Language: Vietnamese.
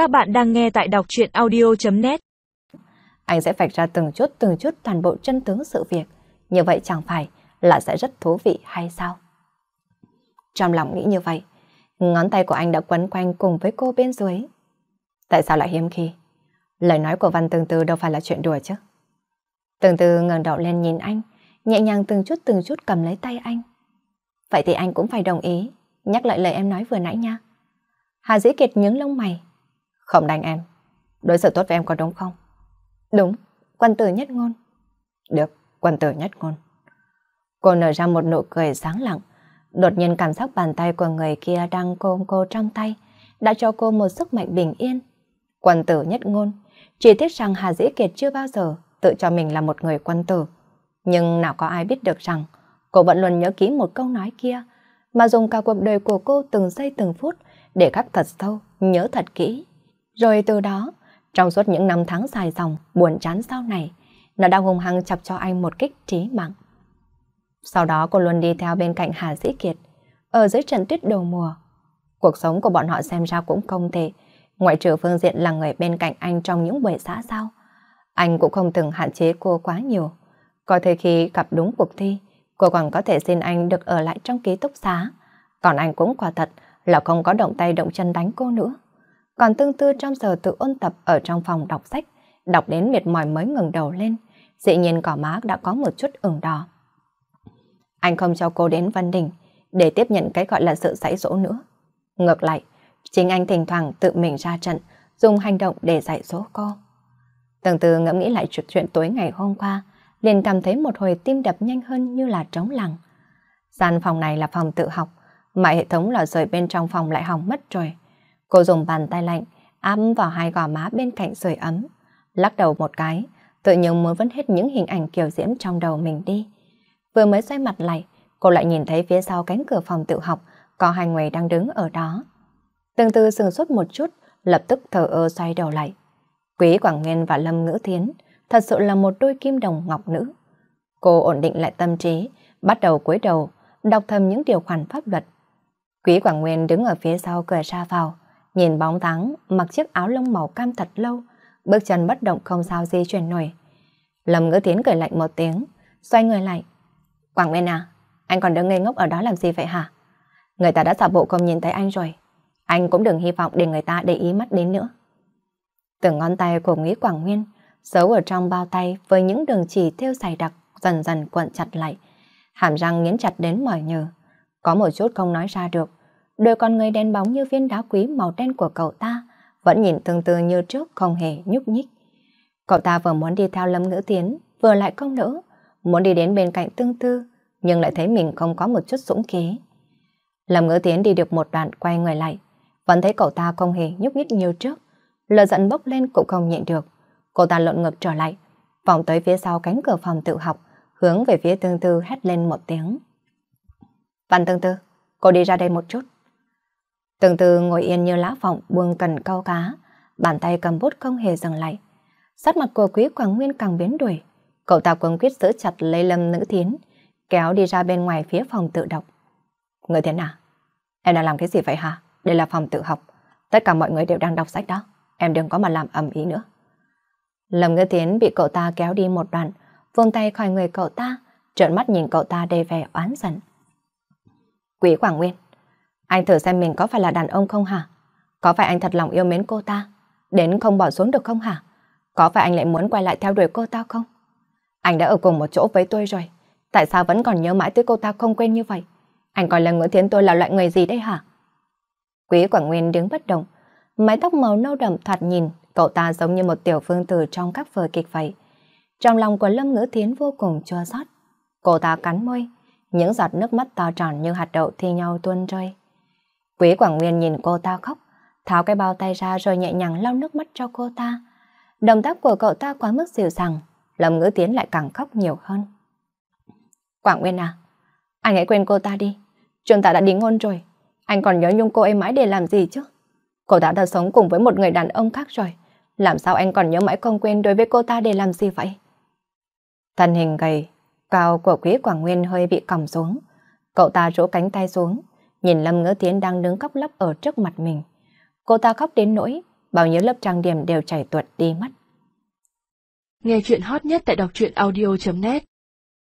Các bạn đang nghe tại đọc truyện audio.net Anh sẽ vạch ra từng chút từng chút toàn bộ chân tướng sự việc. Như vậy chẳng phải là sẽ rất thú vị hay sao? Trong lòng nghĩ như vậy, ngón tay của anh đã quấn quanh cùng với cô bên dưới. Tại sao lại hiếm khi? Lời nói của Văn Từng Tư đâu phải là chuyện đùa chứ? Từng Tư ngẩng đầu lên nhìn anh, nhẹ nhàng từng chút từng chút cầm lấy tay anh. Vậy thì anh cũng phải đồng ý, nhắc lại lời em nói vừa nãy nha. Hà Dĩ Kiệt nhướng lông mày. Không đánh em, đối xử tốt với em có đúng không? Đúng, quân tử nhất ngôn. Được, quân tử nhất ngôn. Cô nở ra một nụ cười sáng lặng, đột nhiên cảm giác bàn tay của người kia đang ôm cô trong tay, đã cho cô một sức mạnh bình yên. Quân tử nhất ngôn, chỉ tiếc rằng Hà Dĩ Kiệt chưa bao giờ tự cho mình là một người quân tử. Nhưng nào có ai biết được rằng cô vẫn luôn nhớ kỹ một câu nói kia, mà dùng cả cuộc đời của cô từng giây từng phút để khắc thật sâu, nhớ thật kỹ. Rồi từ đó, trong suốt những năm tháng dài dòng, buồn chán sau này, nó đã hung hăng chọc cho anh một kích trí mạng. Sau đó cô luôn đi theo bên cạnh Hà Sĩ Kiệt, ở dưới trận tuyết đầu mùa. Cuộc sống của bọn họ xem ra cũng không tệ, ngoại trừ phương diện là người bên cạnh anh trong những buổi xã giao. Anh cũng không từng hạn chế cô quá nhiều. Có thể khi gặp đúng cuộc thi, cô còn có thể xin anh được ở lại trong ký túc xá. Còn anh cũng quả thật là không có động tay động chân đánh cô nữa. Còn tương tư trong giờ tự ôn tập ở trong phòng đọc sách, đọc đến mệt mỏi mới ngừng đầu lên, dĩ nhiên cỏ má đã có một chút ửng đỏ. Anh không cho cô đến Văn Đình để tiếp nhận cái gọi là sự dạy dỗ nữa. Ngược lại, chính anh thỉnh thoảng tự mình ra trận, dùng hành động để dạy dỗ cô. Từng từ ngẫm nghĩ lại chuyện chuyện tối ngày hôm qua, liền cảm thấy một hồi tim đập nhanh hơn như là trống lặng. Gian phòng này là phòng tự học, mà hệ thống lò rời bên trong phòng lại hỏng mất rồi. Cô dùng bàn tay lạnh áp vào hai gò má bên cạnh sưởi ấm, lắc đầu một cái, tự nhiên muốn vẫn hết những hình ảnh kiều diễm trong đầu mình đi. Vừa mới xoay mặt lại, cô lại nhìn thấy phía sau cánh cửa phòng tự học có hai người đang đứng ở đó. Từng từ sừng sốt một chút, lập tức thờ ơ xoay đầu lại. Quý Quảng Nguyên và Lâm Ngữ Thiến thật sự là một đôi kim đồng ngọc nữ. Cô ổn định lại tâm trí, bắt đầu cúi đầu, đọc thầm những điều khoản pháp luật. Quý Quảng Nguyên đứng ở phía sau cửa ra vào, nhìn bóng dáng mặc chiếc áo lông màu cam thật lâu, bước chân bất động không sao di chuyển nổi. Lâm Ngữ tiến cười lạnh một tiếng, xoay người lại. Quảng Nguyên à, anh còn đứng ngây ngốc ở đó làm gì vậy hả? Người ta đã giả bộ không nhìn thấy anh rồi. Anh cũng đừng hy vọng để người ta để ý mắt đến nữa. Từng ngón tay của Nguyễn Quảng Nguyên giấu ở trong bao tay với những đường chỉ thêu dày đặc dần dần cuộn chặt lại. Hàm răng nghiến chặt đến mỏi nhờ. Có một chút không nói ra được. Đôi con người đen bóng như viên đá quý màu đen của cậu ta vẫn nhìn tương tư như trước không hề nhúc nhích. Cậu ta vừa muốn đi theo Lâm Ngữ Tiến vừa lại không nỡ muốn đi đến bên cạnh tương tư nhưng lại thấy mình không có một chút dũng khí. Lâm Ngữ Tiến đi được một đoạn quay người lại vẫn thấy cậu ta không hề nhúc nhích như trước lờ giận bốc lên cũng không nhịn được. Cô ta lộn ngược trở lại, vòng tới phía sau cánh cửa phòng tự học, hướng về phía tương tư hét lên một tiếng. Văn tương tư, cô đi ra đây một chút từng từ ngồi yên như lá vọng buông cần câu cá, bàn tay cầm bút không hề dừng lại. Sắc mặt của quý Quảng Nguyên càng biến đổi. Cậu ta quấn quyết giữ chặt lấy lâm nữ thiến, kéo đi ra bên ngoài phía phòng tự đọc. Người thế nào Em đang làm cái gì vậy hả? Đây là phòng tự học. Tất cả mọi người đều đang đọc sách đó em đừng có mà làm ầm ý nữa. Lâm Ngư Thiến bị cậu ta kéo đi một đoạn, vuông tay khỏi người cậu ta, trợn mắt nhìn cậu ta đầy vẻ oán giận. Quý Quảng Nguyên, anh thử xem mình có phải là đàn ông không hả? Có phải anh thật lòng yêu mến cô ta, đến không bỏ xuống được không hả? Có phải anh lại muốn quay lại theo đuổi cô ta không? Anh đã ở cùng một chỗ với tôi rồi, tại sao vẫn còn nhớ mãi tới cô ta không quên như vậy? Anh coi là ngữ thiến tôi là loại người gì đấy hả? Quý Quảng Nguyên đứng bất động, mái tóc màu nâu đậm thoạt nhìn, cậu ta giống như một tiểu phương tử trong các vở kịch vậy. Trong lòng của Lâm Ngữ Thiến vô cùng chua xót. Cô ta cắn môi, những giọt nước mắt to tròn như hạt đậu thi nhau tuôn rơi. Quý Quảng Nguyên nhìn cô ta khóc, tháo cái bao tay ra rồi nhẹ nhàng lau nước mắt cho cô ta. Động tác của cậu ta quá mức dịu dàng, Lâm Ngữ Tiến lại càng khóc nhiều hơn. Quảng Nguyên à, anh hãy quên cô ta đi. Chúng ta đã đính hôn rồi, anh còn nhớ nhung cô ấy mãi để làm gì chứ? Cô ta đã sống cùng với một người đàn ông khác rồi. Làm sao anh còn nhớ mãi không quên đối với cô ta để làm gì vậy? Thân hình gầy, cao của quý Quảng Nguyên hơi bị còng xuống. Cậu ta rũ cánh tay xuống, nhìn Lâm Ngữ Tiến đang đứng khóc lóc ở trước mặt mình. Cô ta khóc đến nỗi, bao nhiêu lớp trang điểm đều chảy tuột đi mất. Nghe chuyện hot nhất tại đọc truyện audio.net